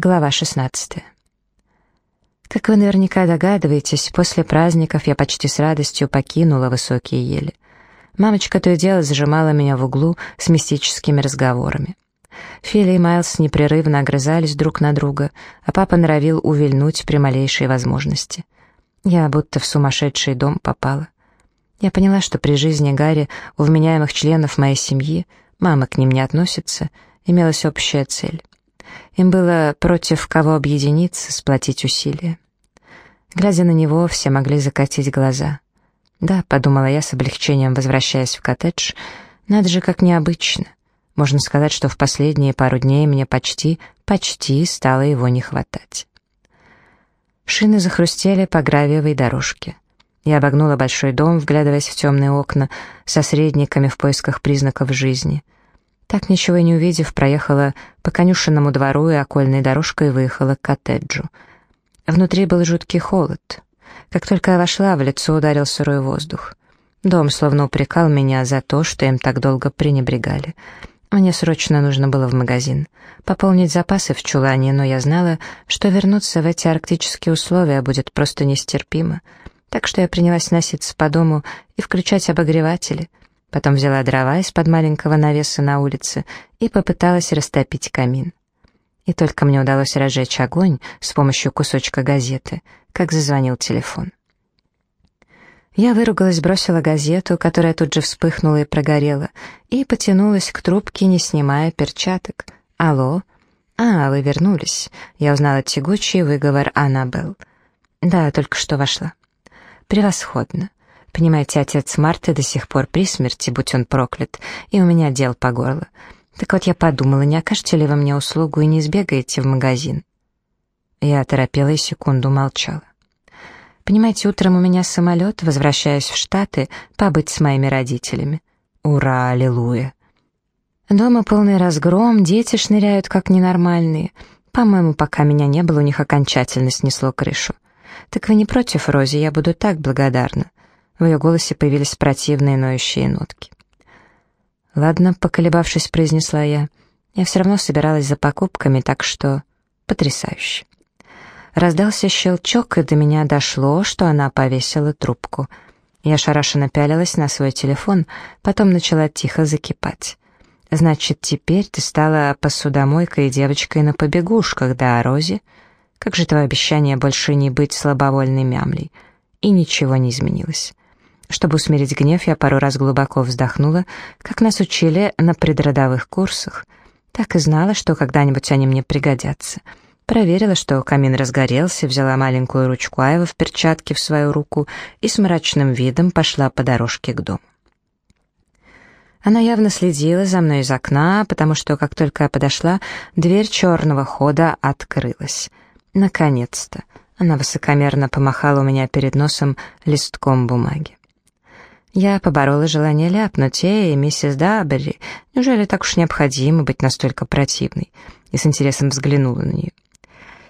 Глава 16. Как вы наверняка догадываетесь, после праздников я почти с радостью покинула высокие ели. Мамочка то и дело зажимала меня в углу с мистическими разговорами. Филли и Майлз непрерывно огрызались друг на друга, а папа норовил увильнуть при малейшей возможности. Я будто в сумасшедший дом попала. Я поняла, что при жизни Гарри у вменяемых членов моей семьи, мама к ним не относится, имелась общая цель. Им было против кого объединиться, сплотить усилия. Глядя на него, все могли закатить глаза. «Да», — подумала я с облегчением, возвращаясь в коттедж, — «надо же, как необычно. Можно сказать, что в последние пару дней мне почти, почти стало его не хватать». Шины захрустели по гравиевой дорожке. Я обогнула большой дом, вглядываясь в темные окна, со средниками в поисках признаков жизни — так ничего и не увидев, проехала по конюшенному двору и окольной дорожкой выехала к коттеджу. Внутри был жуткий холод. Как только я вошла, в лицо ударил сырой воздух. Дом словно упрекал меня за то, что им так долго пренебрегали. Мне срочно нужно было в магазин. Пополнить запасы в чулане, но я знала, что вернуться в эти арктические условия будет просто нестерпимо. Так что я принялась носиться по дому и включать обогреватели — Потом взяла дрова из-под маленького навеса на улице и попыталась растопить камин. И только мне удалось разжечь огонь с помощью кусочка газеты, как зазвонил телефон. Я выругалась, бросила газету, которая тут же вспыхнула и прогорела, и потянулась к трубке, не снимая перчаток. «Алло?» «А, вы вернулись». Я узнала тягучий выговор Аннабелл. «Да, только что вошла». «Превосходно. Понимаете, отец Марты до сих пор при смерти, будь он проклят, и у меня дел по горло. Так вот я подумала, не окажете ли вы мне услугу и не сбегаете в магазин?» Я торопела и секунду молчала. «Понимаете, утром у меня самолет, возвращаюсь в Штаты, побыть с моими родителями. Ура, аллилуйя!» Дома полный разгром, дети шныряют как ненормальные. По-моему, пока меня не было, у них окончательно снесло крышу. Так вы не против, Рози, я буду так благодарна. В ее голосе появились противные ноющие нотки. «Ладно», — поколебавшись, произнесла я. «Я все равно собиралась за покупками, так что...» «Потрясающе». Раздался щелчок, и до меня дошло, что она повесила трубку. Я шарашенно пялилась на свой телефон, потом начала тихо закипать. «Значит, теперь ты стала посудомойкой и девочкой на побегушках, да, Рози? Как же твое обещание больше не быть слабовольной мямлей?» И ничего не изменилось. Чтобы усмирить гнев, я пару раз глубоко вздохнула, как нас учили на предродовых курсах. Так и знала, что когда-нибудь они мне пригодятся. Проверила, что камин разгорелся, взяла маленькую ручку Айва в перчатке в свою руку и с мрачным видом пошла по дорожке к дому. Она явно следила за мной из окна, потому что, как только я подошла, дверь черного хода открылась. Наконец-то! Она высокомерно помахала у меня перед носом листком бумаги. Я поборола желание ляпнуть, «Эй, миссис Даббери, неужели так уж необходимо быть настолько противной?» И с интересом взглянула на нее.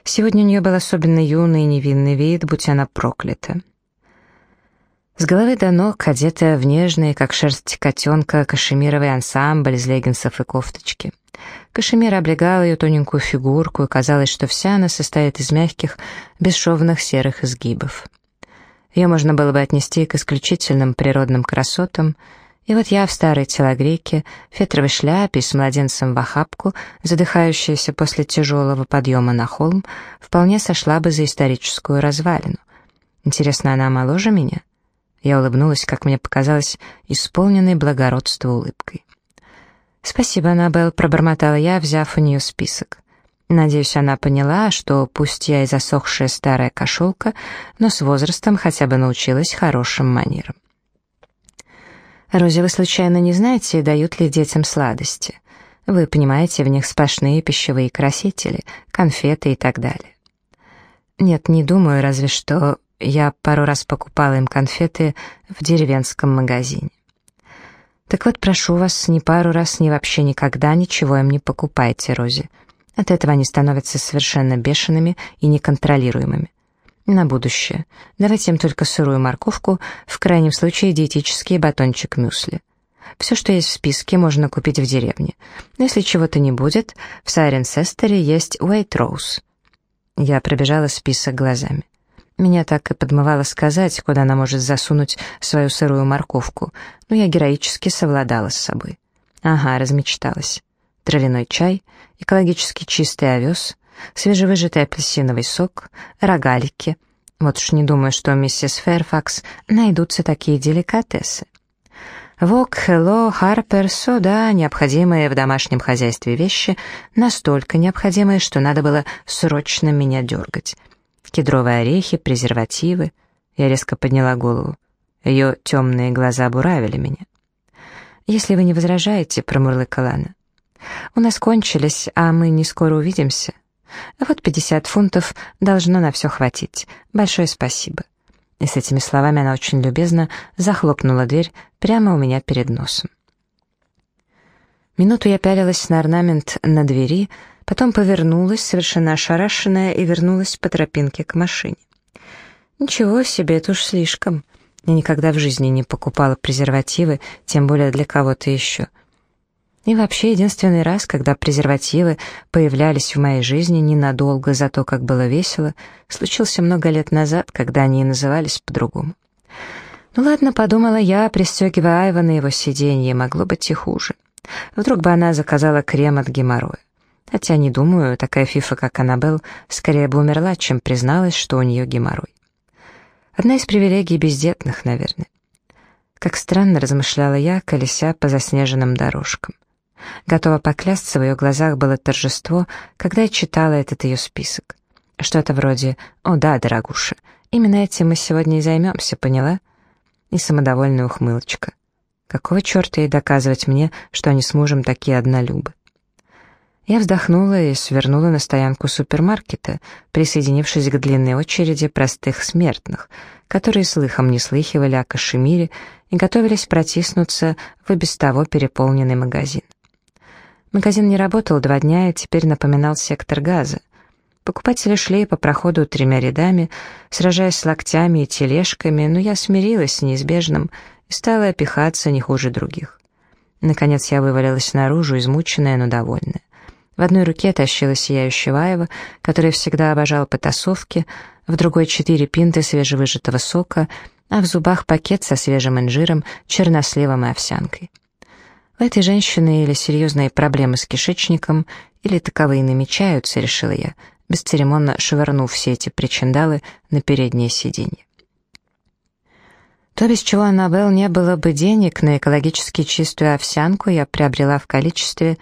Сегодня у нее был особенно юный и невинный вид, будь она проклята. С головы до ног, одетая в нежный, как шерсть котенка, кашемировый ансамбль из леггинсов и кофточки. Кашемир облегал ее тоненькую фигурку, и казалось, что вся она состоит из мягких, бесшовных серых изгибов. Ее можно было бы отнести к исключительным природным красотам, и вот я в старой телогрейке, фетровой шляпе с младенцем в охапку, задыхающаяся после тяжелого подъема на холм, вполне сошла бы за историческую развалину. Интересно, она моложе меня? Я улыбнулась, как мне показалось, исполненной благородства улыбкой. «Спасибо, Аннабелл», — пробормотала я, взяв у нее список. Надеюсь, она поняла, что пусть я и засохшая старая кошелка, но с возрастом хотя бы научилась хорошим манерам. Рози, вы случайно не знаете, дают ли детям сладости? Вы понимаете, в них сплошные пищевые красители, конфеты и так далее. Нет, не думаю, разве что я пару раз покупала им конфеты в деревенском магазине. Так вот, прошу вас, ни пару раз, ни вообще никогда ничего им не покупайте, Рози. От этого они становятся совершенно бешеными и неконтролируемыми. На будущее. Давайте им только сырую морковку, в крайнем случае диетический батончик мюсли. Все, что есть в списке, можно купить в деревне. Но если чего-то не будет, в Сайренсестере есть Уэйт-Роуз». Я пробежала список глазами. Меня так и подмывало сказать, куда она может засунуть свою сырую морковку, но я героически совладала с собой. Ага, размечталась. Травяной чай, экологически чистый овес, свежевыжатый апельсиновый сок, рогалики. Вот уж не думаю, что миссис Фэрфакс найдутся такие деликатесы. Вок, Хелло, Харпер, сода, необходимые в домашнем хозяйстве вещи, настолько необходимые, что надо было срочно меня дергать. Кедровые орехи, презервативы. Я резко подняла голову. Ее темные глаза буравили меня. «Если вы не возражаете», — промурлыкала она. «У нас кончились, а мы не скоро увидимся. Вот пятьдесят фунтов должно на все хватить. Большое спасибо». И с этими словами она очень любезно захлопнула дверь прямо у меня перед носом. Минуту я пялилась на орнамент на двери, потом повернулась, совершенно ошарашенная, и вернулась по тропинке к машине. Ничего себе, это уж слишком. Я никогда в жизни не покупала презервативы, тем более для кого-то еще. И вообще, единственный раз, когда презервативы появлялись в моей жизни ненадолго, за то, как было весело, случился много лет назад, когда они и назывались по-другому. Ну ладно, подумала я, пристегивая Айва на его сиденье, могло быть и хуже. Вдруг бы она заказала крем от геморроя. Хотя, не думаю, такая фифа, как Аннабелл, скорее бы умерла, чем призналась, что у нее геморрой. Одна из привилегий бездетных, наверное. Как странно размышляла я, колеся по заснеженным дорожкам. Готова поклясться, в ее глазах было торжество, когда я читала этот ее список. Что-то вроде «О да, дорогуша, именно этим мы сегодня и займемся, поняла?» И самодовольная ухмылочка. Какого черта ей доказывать мне, что они с мужем такие однолюбы? Я вздохнула и свернула на стоянку супермаркета, присоединившись к длинной очереди простых смертных, которые слыхом не слыхивали о кашемире и готовились протиснуться в и без того переполненный магазин. Магазин не работал два дня и теперь напоминал сектор газа. Покупатели шли по проходу тремя рядами, сражаясь с локтями и тележками, но я смирилась с неизбежным и стала опихаться не хуже других. Наконец я вывалилась наружу, измученная, но довольная. В одной руке тащила сияющего Аева, который всегда обожал потасовки, в другой четыре пинты свежевыжатого сока, а в зубах пакет со свежим инжиром, черносливом и овсянкой. У этой женщины или серьезные проблемы с кишечником, или таковые намечаются, решила я, бесцеремонно швырнув все эти причиндалы на переднее сиденье. То, без чего Аннабелл не было бы денег на экологически чистую овсянку, я приобрела в количестве...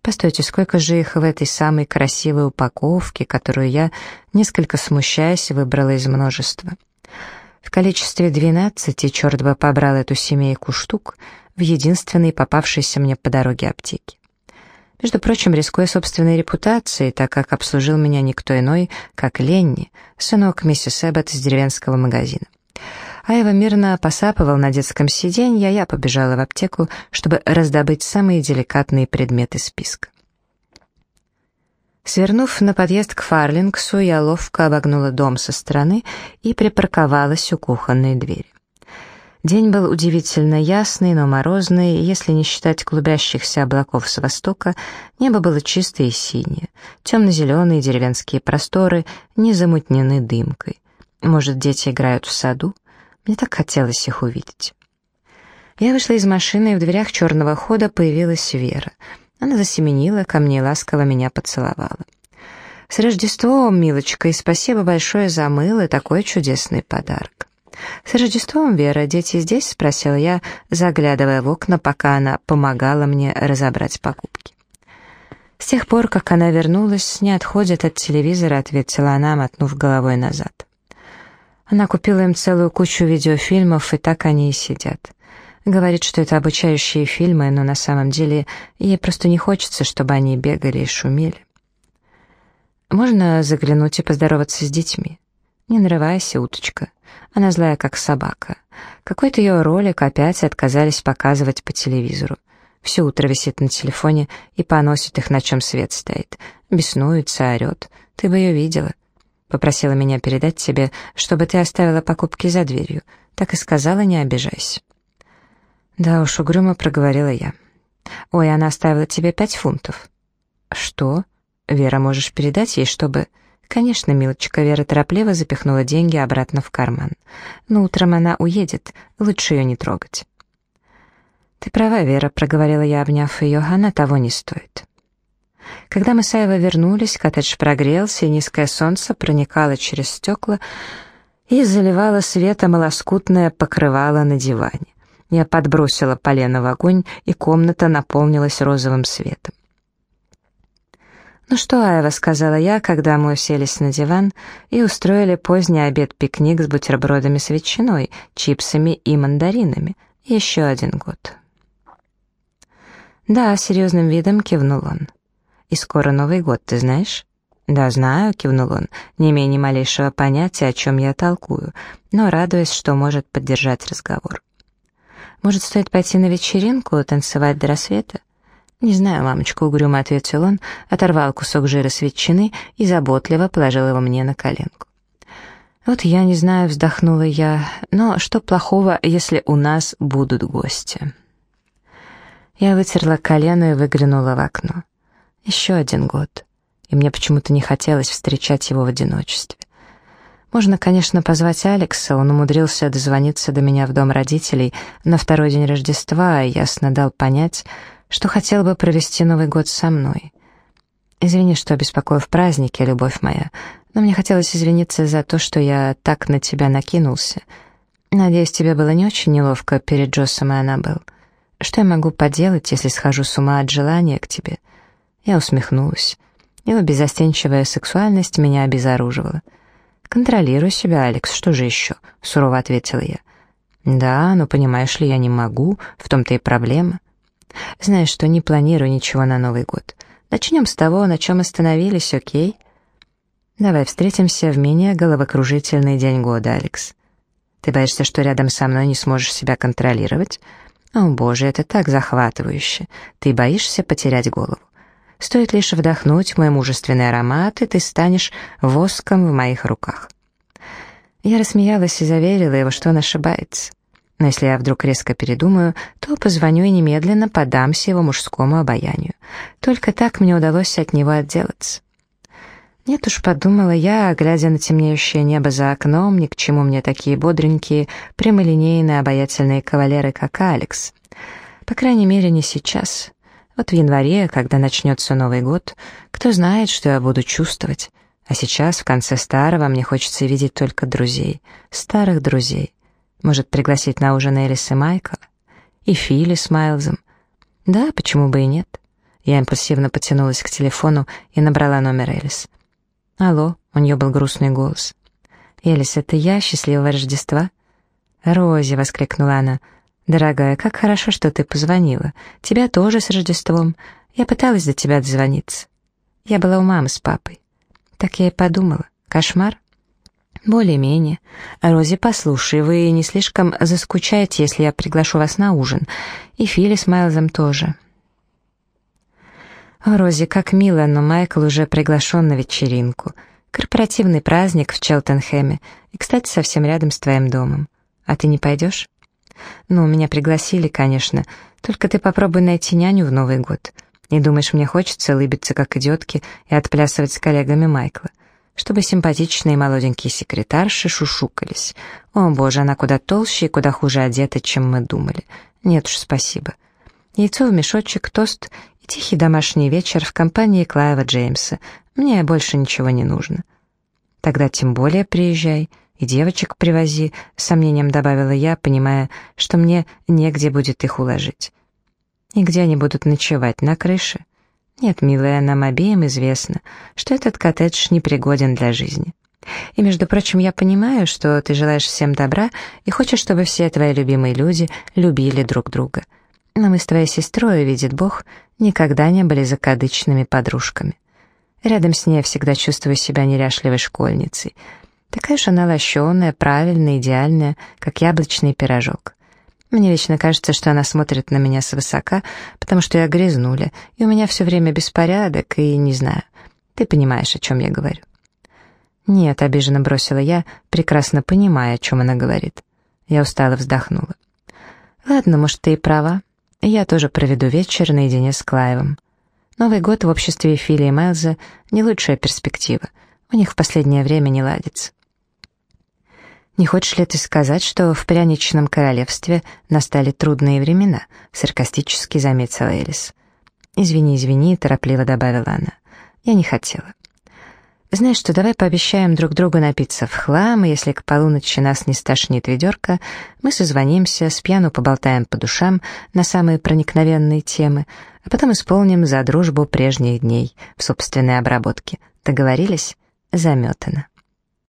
Постойте, сколько же их в этой самой красивой упаковке, которую я, несколько смущаясь, выбрала из множества. В количестве двенадцати, черт бы побрал эту семейку штук, в единственной попавшейся мне по дороге аптеке. Между прочим, рискуя собственной репутацией, так как обслужил меня никто иной, как Ленни, сынок миссис Эббот из деревенского магазина. Айва мирно посапывал на детском сиденье, а я побежала в аптеку, чтобы раздобыть самые деликатные предметы списка. Свернув на подъезд к Фарлингсу, я ловко обогнула дом со стороны и припарковалась у кухонной двери. День был удивительно ясный, но морозный, и если не считать клубящихся облаков с востока, небо было чистое и синее, темно-зеленые деревенские просторы не замутнены дымкой. Может, дети играют в саду? Мне так хотелось их увидеть. Я вышла из машины, и в дверях черного хода появилась Вера. Она засеменила ко мне и ласково меня поцеловала. «С Рождеством, милочка, и спасибо большое за мыло и такой чудесный подарок». «С Рождеством, Вера, дети здесь?» — спросила я, заглядывая в окна, пока она помогала мне разобрать покупки. С тех пор, как она вернулась, не отходит от телевизора, ответила она, мотнув головой назад. Она купила им целую кучу видеофильмов, и так они и сидят. Говорит, что это обучающие фильмы, но на самом деле ей просто не хочется, чтобы они бегали и шумели. Можно заглянуть и поздороваться с детьми. Не нарывайся, уточка. Она злая, как собака. Какой-то ее ролик опять отказались показывать по телевизору. Все утро висит на телефоне и поносит их, на чем свет стоит. Беснуется, орет. Ты бы ее видела. Попросила меня передать тебе, чтобы ты оставила покупки за дверью. Так и сказала, не обижайся. Да уж, угрюмо проговорила я. «Ой, она оставила тебе пять фунтов». «Что? Вера, можешь передать ей, чтобы...» «Конечно, милочка», — Вера торопливо запихнула деньги обратно в карман. «Но утром она уедет, лучше ее не трогать». «Ты права, Вера», — проговорила я, обняв ее, — «она того не стоит». Когда мы с Айвой вернулись, коттедж прогрелся, и низкое солнце проникало через стекла и заливало светом лоскутное покрывало на диване. Я подбросила полено в огонь, и комната наполнилась розовым светом. «Ну что, Айва», — сказала я, когда мы уселись на диван и устроили поздний обед-пикник с бутербродами с ветчиной, чипсами и мандаринами. Еще один год. «Да», — серьезным видом кивнул он. «И скоро Новый год, ты знаешь?» «Да, знаю», — кивнул он, не имея ни малейшего понятия, о чем я толкую, но радуясь, что может поддержать разговор. Может, стоит пойти на вечеринку, танцевать до рассвета? Не знаю, мамочка, угрюмо ответил он, оторвал кусок жира с ветчины и заботливо положил его мне на коленку. Вот я не знаю, вздохнула я, но что плохого, если у нас будут гости? Я вытерла колено и выглянула в окно. Еще один год, и мне почему-то не хотелось встречать его в одиночестве. Можно, конечно, позвать Алекса, он умудрился дозвониться до меня в дом родителей на второй день Рождества и ясно дал понять, что хотел бы провести Новый год со мной. Извини, что беспокою в празднике, любовь моя, но мне хотелось извиниться за то, что я так на тебя накинулся. Надеюсь, тебе было не очень неловко перед Джоссом и Аннабелл. Что я могу поделать, если схожу с ума от желания к тебе?» Я усмехнулась. Его безостенчивая сексуальность меня обезоруживала. «Контролируй себя, Алекс, что же еще?» — сурово ответила я. «Да, но понимаешь ли, я не могу, в том-то и проблема. Знаешь что, не планирую ничего на Новый год. Начнем с того, на чем остановились, окей?» «Давай встретимся в менее головокружительный день года, Алекс. Ты боишься, что рядом со мной не сможешь себя контролировать? О, боже, это так захватывающе. Ты боишься потерять голову. Стоит лишь вдохнуть мой мужественный аромат, и ты станешь воском в моих руках. Я рассмеялась и заверила его, что он ошибается. Но если я вдруг резко передумаю, то позвоню и немедленно подамся его мужскому обаянию. Только так мне удалось от него отделаться. Нет уж, подумала я, глядя на темнеющее небо за окном, ни к чему мне такие бодренькие, прямолинейные, обаятельные кавалеры, как Алекс. По крайней мере, не сейчас. Вот в январе, когда начнется Новый год, кто знает, что я буду чувствовать. А сейчас, в конце старого, мне хочется видеть только друзей, старых друзей. Может, пригласить на ужин Элис и Майкла? И Фили с Майлзом? Да, почему бы и нет? Я импульсивно потянулась к телефону и набрала номер Элис. «Алло», — у нее был грустный голос. «Элис, это я, счастливого Рождества?» «Рози», — воскликнула она, «Дорогая, как хорошо, что ты позвонила. Тебя тоже с Рождеством. Я пыталась до тебя дозвониться. Я была у мамы с папой. Так я и подумала. Кошмар?» «Более-менее. Рози, послушай, вы не слишком заскучаете, если я приглашу вас на ужин. И Фили с Майлзом тоже». О, Рози, как мило, но Майкл уже приглашен на вечеринку. Корпоративный праздник в Челтенхэме. И, кстати, совсем рядом с твоим домом. А ты не пойдешь?» «Ну, меня пригласили, конечно. Только ты попробуй найти няню в Новый год. Не думаешь, мне хочется улыбиться, как идиотки, и отплясывать с коллегами Майкла? Чтобы симпатичные молоденькие секретарши шушукались. О, боже, она куда толще и куда хуже одета, чем мы думали. Нет уж, спасибо. Яйцо в мешочек, тост и тихий домашний вечер в компании Клайва Джеймса. Мне больше ничего не нужно. Тогда тем более приезжай». И девочек привози, с сомнением добавила я, понимая, что мне негде будет их уложить. И где они будут ночевать, на крыше? Нет, милая, нам обеим известно, что этот коттедж непригоден для жизни. И, между прочим, я понимаю, что ты желаешь всем добра и хочешь, чтобы все твои любимые люди любили друг друга. Но мы с твоей сестрой, видит Бог, никогда не были закадычными подружками. Рядом с ней я всегда чувствую себя неряшливой школьницей — Такая же она лощеная, правильная, идеальная, как яблочный пирожок. Мне вечно кажется, что она смотрит на меня свысока, потому что я грязнуля, и у меня все время беспорядок, и не знаю. Ты понимаешь, о чем я говорю. «Нет», — обиженно бросила я, прекрасно понимая, о чем она говорит. Я устало вздохнула. Ладно, может, ты и права. Я тоже проведу вечер наедине с Клайвом. Новый год в обществе Фили и Майлза — не лучшая перспектива. У них в последнее время не ладится. «Не хочешь ли ты сказать, что в пряничном королевстве настали трудные времена?» — саркастически заметила Элис. «Извини, извини», — торопливо добавила она. «Я не хотела». «Знаешь что, давай пообещаем друг другу напиться в хлам, и если к полуночи нас не стошнит ведерко, мы созвонимся, с пьяну поболтаем по душам на самые проникновенные темы, а потом исполним за дружбу прежних дней в собственной обработке. Договорились? Заметано».